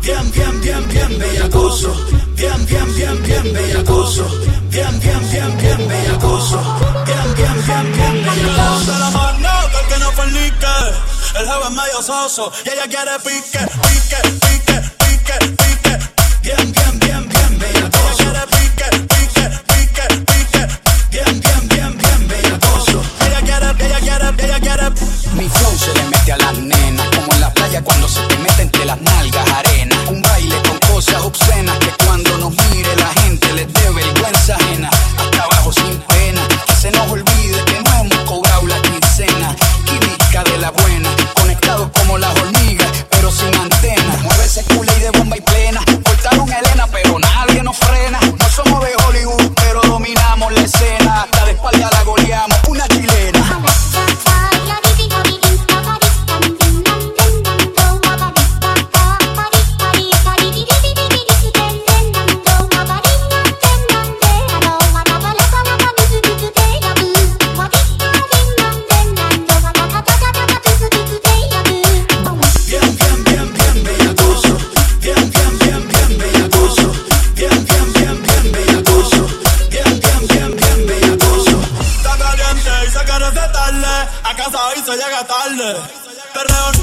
Bien, bien, bien, bien bellacoso. Bien, bien, bien, bien bellacoso. Bien, bien, bien, bien. Bien, bien, bien, bien la que no. El es medio soso y ella quiere pique, pique, pique, pique, pique. A las nenas, como en la playa cuando se te mete entre las nalgas arena. Un baile con cosas obscenas que cuando nos mire la gente les dé vergüenza ajena. Hasta abajo sin pena, que se nos olvide que no hemos cobrado la quincena. Química de la buena, conectados como las hormigas, pero sin antena. Mueve ese culo y de bomba y plena. Cortaron a Elena, pero nadie nos frena. No somos de Hollywood, pero dominamos la escena. Hasta de espalda la goleamos, A casa hoy se llega tarde. Perreón,